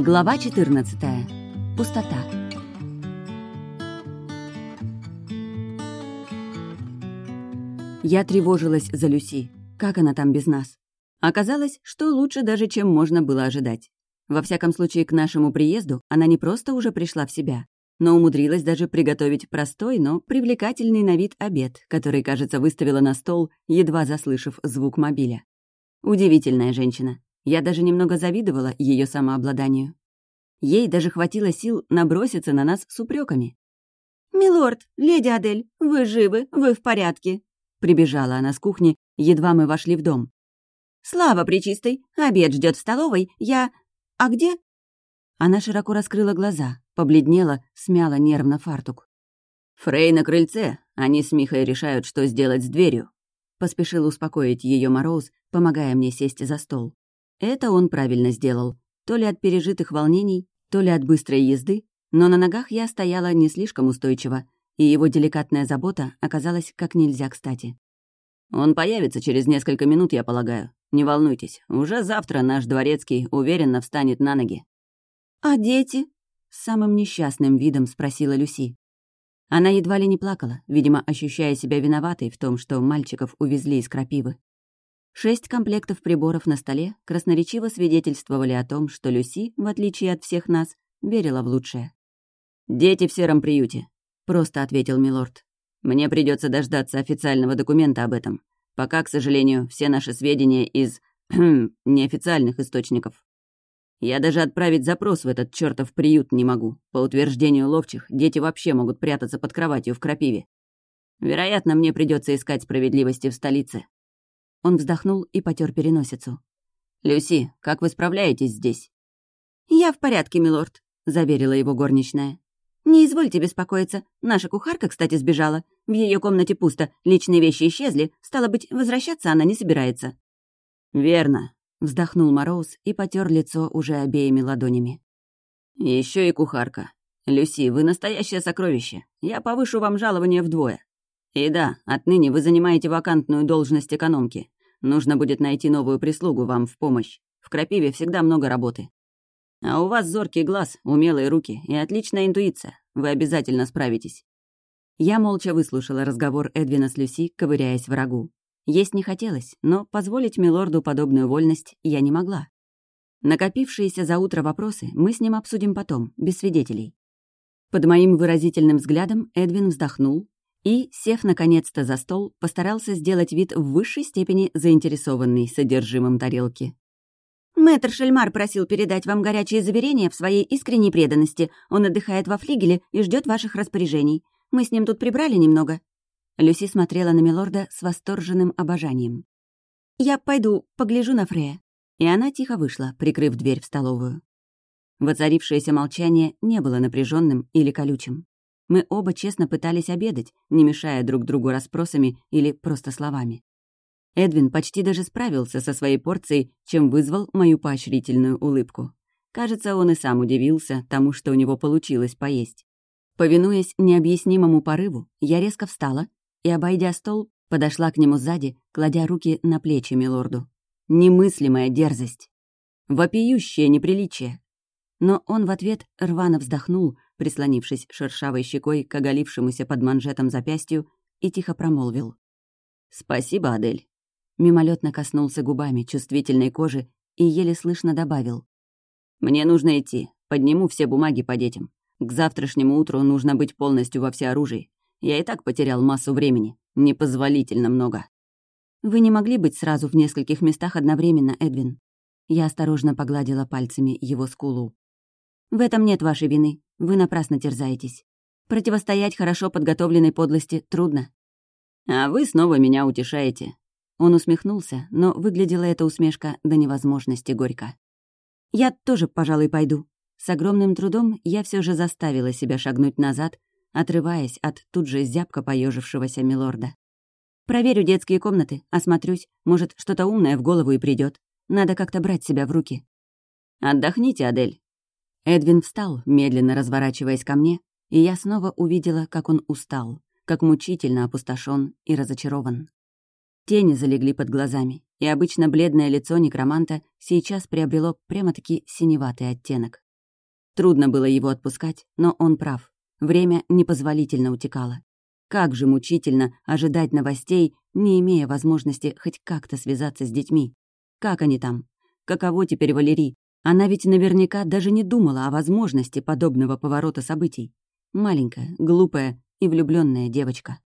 Глава 14. Пустота. Я тревожилась за Люси. Как она там без нас? Оказалось, что лучше даже, чем можно было ожидать. Во всяком случае, к нашему приезду она не просто уже пришла в себя, но умудрилась даже приготовить простой, но привлекательный на вид обед, который, кажется, выставила на стол, едва заслышав звук мобиля. Удивительная женщина. Я даже немного завидовала ее самообладанию. Ей даже хватило сил наброситься на нас с упреками. «Милорд, леди Адель, вы живы, вы в порядке?» Прибежала она с кухни, едва мы вошли в дом. «Слава причистой! Обед ждет в столовой. Я... А где?» Она широко раскрыла глаза, побледнела, смяла нервно фартук. «Фрей на крыльце. Они с Михой решают, что сделать с дверью». Поспешил успокоить ее Мороз, помогая мне сесть за стол. Это он правильно сделал. То ли от пережитых волнений, то ли от быстрой езды, но на ногах я стояла не слишком устойчиво, и его деликатная забота оказалась как нельзя кстати. «Он появится через несколько минут, я полагаю. Не волнуйтесь, уже завтра наш дворецкий уверенно встанет на ноги». «А дети?» — с самым несчастным видом спросила Люси. Она едва ли не плакала, видимо, ощущая себя виноватой в том, что мальчиков увезли из крапивы. Шесть комплектов приборов на столе красноречиво свидетельствовали о том, что Люси, в отличие от всех нас, верила в лучшее. «Дети в сером приюте», — просто ответил Милорд. «Мне придется дождаться официального документа об этом. Пока, к сожалению, все наши сведения из... неофициальных источников. Я даже отправить запрос в этот чертов приют не могу. По утверждению ловчих, дети вообще могут прятаться под кроватью в крапиве. Вероятно, мне придется искать справедливости в столице. Он вздохнул и потер переносицу. «Люси, как вы справляетесь здесь?» «Я в порядке, милорд», — заверила его горничная. «Не извольте беспокоиться. Наша кухарка, кстати, сбежала. В ее комнате пусто, личные вещи исчезли. Стало быть, возвращаться она не собирается». «Верно», — вздохнул Мороз и потер лицо уже обеими ладонями. Еще и кухарка. Люси, вы настоящее сокровище. Я повышу вам жалование вдвое. И да, отныне вы занимаете вакантную должность экономки. Нужно будет найти новую прислугу вам в помощь. В Крапиве всегда много работы. А у вас зоркий глаз, умелые руки и отличная интуиция. Вы обязательно справитесь». Я молча выслушала разговор Эдвина с Люси, ковыряясь врагу. Есть не хотелось, но позволить милорду подобную вольность я не могла. Накопившиеся за утро вопросы мы с ним обсудим потом, без свидетелей. Под моим выразительным взглядом Эдвин вздохнул, и, сев наконец-то за стол, постарался сделать вид в высшей степени заинтересованный содержимым тарелки. «Мэтр Шельмар просил передать вам горячие заверения в своей искренней преданности. Он отдыхает во флигеле и ждет ваших распоряжений. Мы с ним тут прибрали немного». Люси смотрела на Милорда с восторженным обожанием. «Я пойду, погляжу на Фрея». И она тихо вышла, прикрыв дверь в столовую. Воцарившееся молчание не было напряженным или колючим. Мы оба честно пытались обедать, не мешая друг другу расспросами или просто словами. Эдвин почти даже справился со своей порцией, чем вызвал мою поощрительную улыбку. Кажется, он и сам удивился тому, что у него получилось поесть. Повинуясь необъяснимому порыву, я резко встала и, обойдя стол, подошла к нему сзади, кладя руки на плечи милорду. Немыслимая дерзость. Вопиющее неприличие. Но он в ответ рвано вздохнул, прислонившись шершавой щекой к оголившемуся под манжетом запястью, и тихо промолвил. «Спасибо, Адель». Мимолетно коснулся губами чувствительной кожи и еле слышно добавил. «Мне нужно идти. Подниму все бумаги по детям. К завтрашнему утру нужно быть полностью во всеоружии. Я и так потерял массу времени. Непозволительно много». «Вы не могли быть сразу в нескольких местах одновременно, Эдвин?» Я осторожно погладила пальцами его скулу. «В этом нет вашей вины. Вы напрасно терзаетесь. Противостоять хорошо подготовленной подлости трудно. А вы снова меня утешаете. Он усмехнулся, но выглядела эта усмешка до невозможности горько. «Я тоже, пожалуй, пойду». С огромным трудом я все же заставила себя шагнуть назад, отрываясь от тут же зябко поежившегося милорда. «Проверю детские комнаты, осмотрюсь, может, что-то умное в голову и придет. Надо как-то брать себя в руки». «Отдохните, Адель. Эдвин встал, медленно разворачиваясь ко мне, и я снова увидела, как он устал, как мучительно опустошен и разочарован. Тени залегли под глазами, и обычно бледное лицо некроманта сейчас приобрело прямо-таки синеватый оттенок. Трудно было его отпускать, но он прав. Время непозволительно утекало. Как же мучительно ожидать новостей, не имея возможности хоть как-то связаться с детьми. Как они там? Каково теперь Валерий? Она ведь наверняка даже не думала о возможности подобного поворота событий. Маленькая, глупая и влюбленная девочка.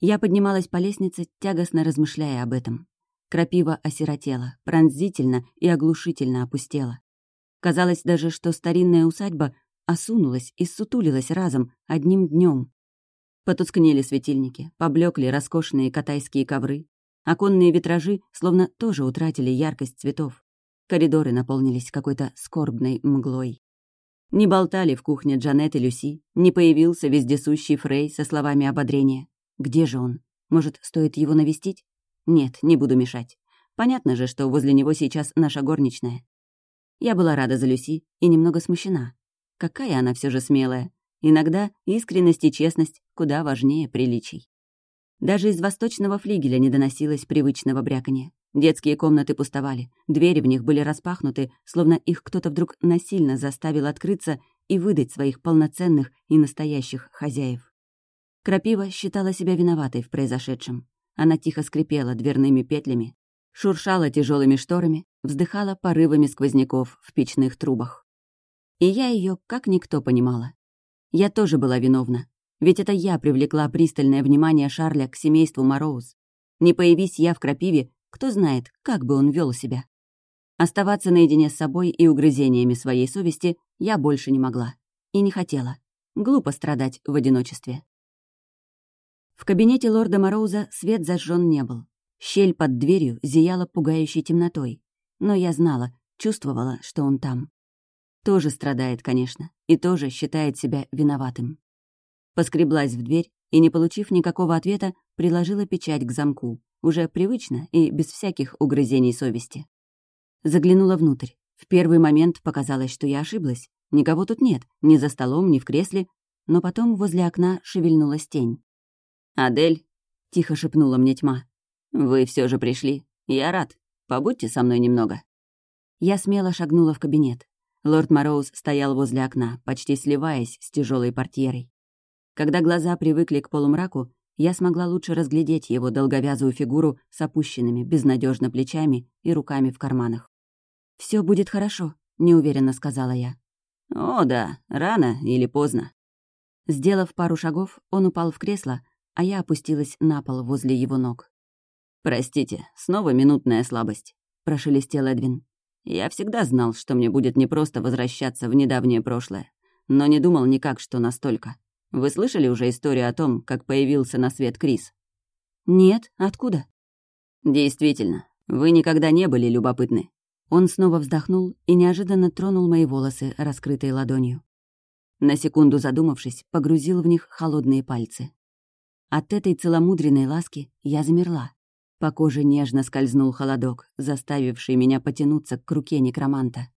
Я поднималась по лестнице, тягостно размышляя об этом. Крапива осиротела, пронзительно и оглушительно опустела. Казалось даже, что старинная усадьба осунулась и сутулилась разом, одним днем. Потускнели светильники, поблекли роскошные катайские ковры. Оконные витражи словно тоже утратили яркость цветов. Коридоры наполнились какой-то скорбной мглой. Не болтали в кухне Джанет и Люси, не появился вездесущий Фрей со словами ободрения. Где же он? Может, стоит его навестить? Нет, не буду мешать. Понятно же, что возле него сейчас наша горничная. Я была рада за Люси и немного смущена. Какая она все же смелая. Иногда искренность и честность куда важнее приличий. Даже из восточного флигеля не доносилось привычного бряканья. Детские комнаты пустовали, двери в них были распахнуты, словно их кто-то вдруг насильно заставил открыться и выдать своих полноценных и настоящих хозяев. Крапива считала себя виноватой в произошедшем. Она тихо скрипела дверными петлями, шуршала тяжелыми шторами, вздыхала порывами сквозняков в печных трубах. И я ее как никто понимала. Я тоже была виновна. Ведь это я привлекла пристальное внимание Шарля к семейству Мороуз. Не появись я в крапиве, кто знает, как бы он вел себя. Оставаться наедине с собой и угрызениями своей совести я больше не могла. И не хотела. Глупо страдать в одиночестве. В кабинете лорда Мороуза свет зажжен не был. Щель под дверью зияла пугающей темнотой. Но я знала, чувствовала, что он там. Тоже страдает, конечно, и тоже считает себя виноватым. Поскреблась в дверь и, не получив никакого ответа, приложила печать к замку, уже привычно и без всяких угрызений совести. Заглянула внутрь. В первый момент показалось, что я ошиблась. Никого тут нет, ни за столом, ни в кресле, но потом возле окна шевельнулась тень. «Адель», — тихо шепнула мне тьма, — «вы все же пришли. Я рад. Побудьте со мной немного». Я смело шагнула в кабинет. Лорд Мороуз стоял возле окна, почти сливаясь с тяжелой портьерой. Когда глаза привыкли к полумраку, я смогла лучше разглядеть его долговязую фигуру с опущенными, безнадежно плечами и руками в карманах. Все будет хорошо», — неуверенно сказала я. «О, да, рано или поздно». Сделав пару шагов, он упал в кресло, а я опустилась на пол возле его ног. «Простите, снова минутная слабость», — прошелестел Эдвин. Я всегда знал, что мне будет непросто возвращаться в недавнее прошлое, но не думал никак, что настолько. Вы слышали уже историю о том, как появился на свет Крис? Нет, откуда? Действительно, вы никогда не были любопытны. Он снова вздохнул и неожиданно тронул мои волосы, раскрытой ладонью. На секунду задумавшись, погрузил в них холодные пальцы. От этой целомудренной ласки я замерла. По коже нежно скользнул холодок, заставивший меня потянуться к руке некроманта.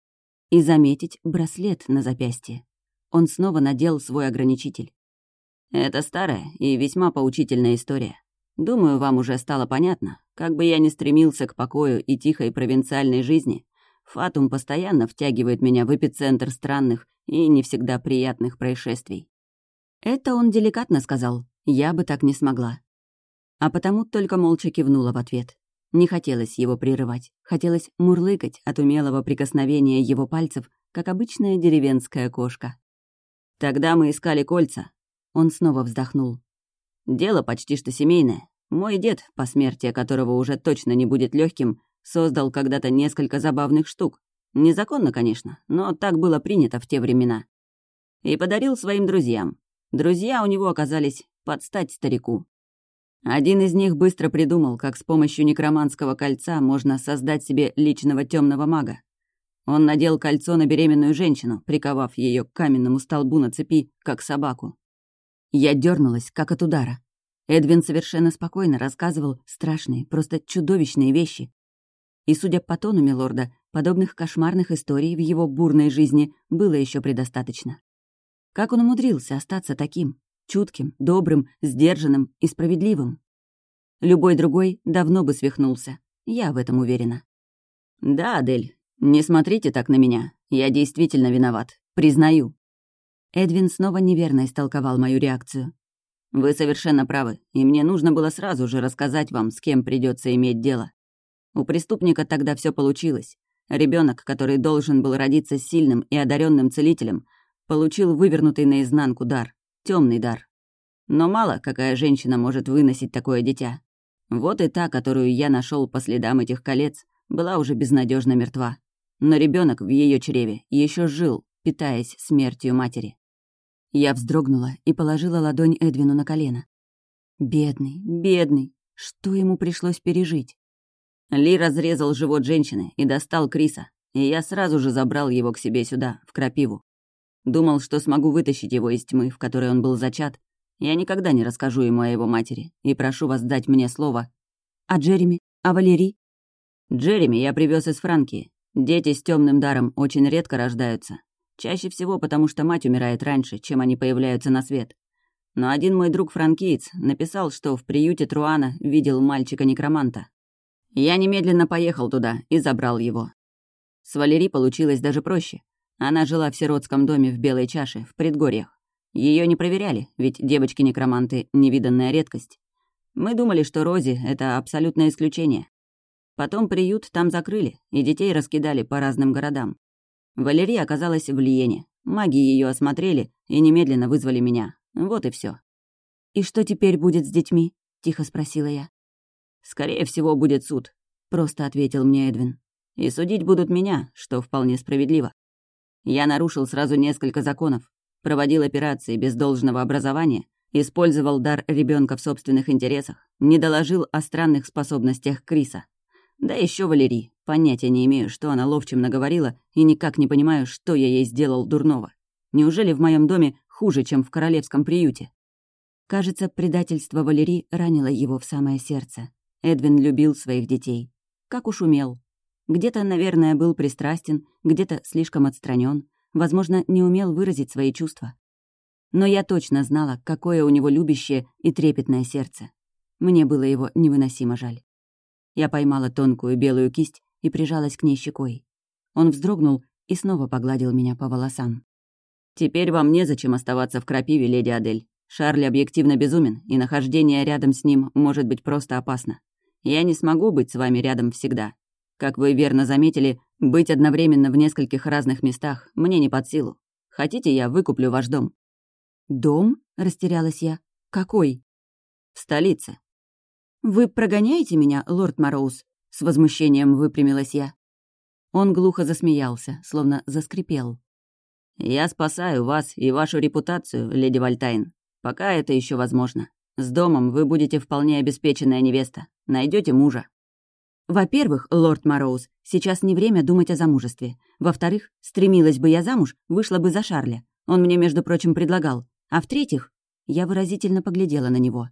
И заметить браслет на запястье. Он снова надел свой ограничитель. Это старая и весьма поучительная история. Думаю, вам уже стало понятно, как бы я ни стремился к покою и тихой провинциальной жизни, Фатум постоянно втягивает меня в эпицентр странных и не всегда приятных происшествий. Это он деликатно сказал. Я бы так не смогла а потому только молча кивнула в ответ. Не хотелось его прерывать, хотелось мурлыкать от умелого прикосновения его пальцев, как обычная деревенская кошка. «Тогда мы искали кольца». Он снова вздохнул. «Дело почти что семейное. Мой дед, по смерти которого уже точно не будет легким, создал когда-то несколько забавных штук. Незаконно, конечно, но так было принято в те времена. И подарил своим друзьям. Друзья у него оказались под стать старику. Один из них быстро придумал, как с помощью некроманского кольца можно создать себе личного темного мага. Он надел кольцо на беременную женщину, приковав ее к каменному столбу на цепи, как собаку. Я дернулась, как от удара. Эдвин совершенно спокойно рассказывал страшные, просто чудовищные вещи. И, судя по тону Милорда, подобных кошмарных историй в его бурной жизни было еще предостаточно. Как он умудрился остаться таким? чутким, добрым, сдержанным и справедливым. Любой другой давно бы свихнулся. Я в этом уверена. «Да, Адель, не смотрите так на меня. Я действительно виноват. Признаю». Эдвин снова неверно истолковал мою реакцию. «Вы совершенно правы, и мне нужно было сразу же рассказать вам, с кем придется иметь дело. У преступника тогда все получилось. Ребенок, который должен был родиться сильным и одаренным целителем, получил вывернутый наизнанку дар, темный дар. Но мало какая женщина может выносить такое дитя. Вот и та, которую я нашел по следам этих колец, была уже безнадежно мертва. Но ребенок в ее чреве еще жил, питаясь смертью матери. Я вздрогнула и положила ладонь Эдвину на колено. Бедный, бедный, что ему пришлось пережить? Ли разрезал живот женщины и достал Криса, и я сразу же забрал его к себе сюда, в крапиву. Думал, что смогу вытащить его из тьмы, в которой он был зачат. Я никогда не расскажу ему о его матери, и прошу вас дать мне слово. А Джереми? А Валерий? Джереми я привез из Франкии. Дети с темным даром очень редко рождаются, Чаще всего потому, что мать умирает раньше, чем они появляются на свет. Но один мой друг-франкиец написал, что в приюте Труана видел мальчика-некроманта. Я немедленно поехал туда и забрал его. С Валери получилось даже проще. Она жила в сиротском доме в Белой чаше, в предгорьях. Ее не проверяли, ведь девочки-некроманты — невиданная редкость. Мы думали, что Рози — это абсолютное исключение. Потом приют там закрыли, и детей раскидали по разным городам. Валерия оказалась в Лиене. Маги ее осмотрели и немедленно вызвали меня. Вот и все. «И что теперь будет с детьми?» — тихо спросила я. «Скорее всего, будет суд», — просто ответил мне Эдвин. «И судить будут меня, что вполне справедливо. Я нарушил сразу несколько законов, проводил операции без должного образования, использовал дар ребенка в собственных интересах, не доложил о странных способностях Криса. Да еще Валерий. Понятия не имею, что она ловчим наговорила, и никак не понимаю, что я ей сделал дурного. Неужели в моем доме хуже, чем в королевском приюте? Кажется, предательство Валерии ранило его в самое сердце. Эдвин любил своих детей. Как уж умел. Где-то, наверное, был пристрастен, где-то слишком отстранен, возможно, не умел выразить свои чувства. Но я точно знала, какое у него любящее и трепетное сердце. Мне было его невыносимо жаль. Я поймала тонкую белую кисть и прижалась к ней щекой. Он вздрогнул и снова погладил меня по волосам. «Теперь вам незачем оставаться в крапиве, леди Адель. Шарль объективно безумен, и нахождение рядом с ним может быть просто опасно. Я не смогу быть с вами рядом всегда. Как вы верно заметили, быть одновременно в нескольких разных местах мне не под силу. Хотите, я выкуплю ваш дом?» «Дом?» — растерялась я. «Какой?» «В столице. «Вы прогоняете меня, лорд Мороуз?» — с возмущением выпрямилась я. Он глухо засмеялся, словно заскрипел. «Я спасаю вас и вашу репутацию, леди Вальтайн. Пока это еще возможно. С домом вы будете вполне обеспеченная невеста. Найдете мужа». «Во-первых, лорд Мороуз, сейчас не время думать о замужестве. Во-вторых, стремилась бы я замуж, вышла бы за Шарля. Он мне, между прочим, предлагал. А в-третьих, я выразительно поглядела на него.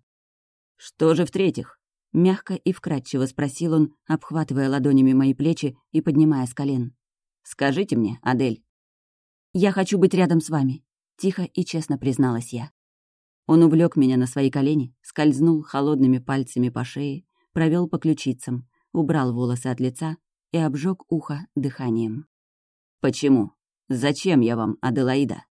«Что же в-третьих?» Мягко и вкрадчиво спросил он, обхватывая ладонями мои плечи и поднимая с колен. «Скажите мне, Адель». «Я хочу быть рядом с вами», — тихо и честно призналась я. Он увлек меня на свои колени, скользнул холодными пальцами по шее, провел по ключицам, убрал волосы от лица и обжег ухо дыханием. «Почему? Зачем я вам, Аделаида?»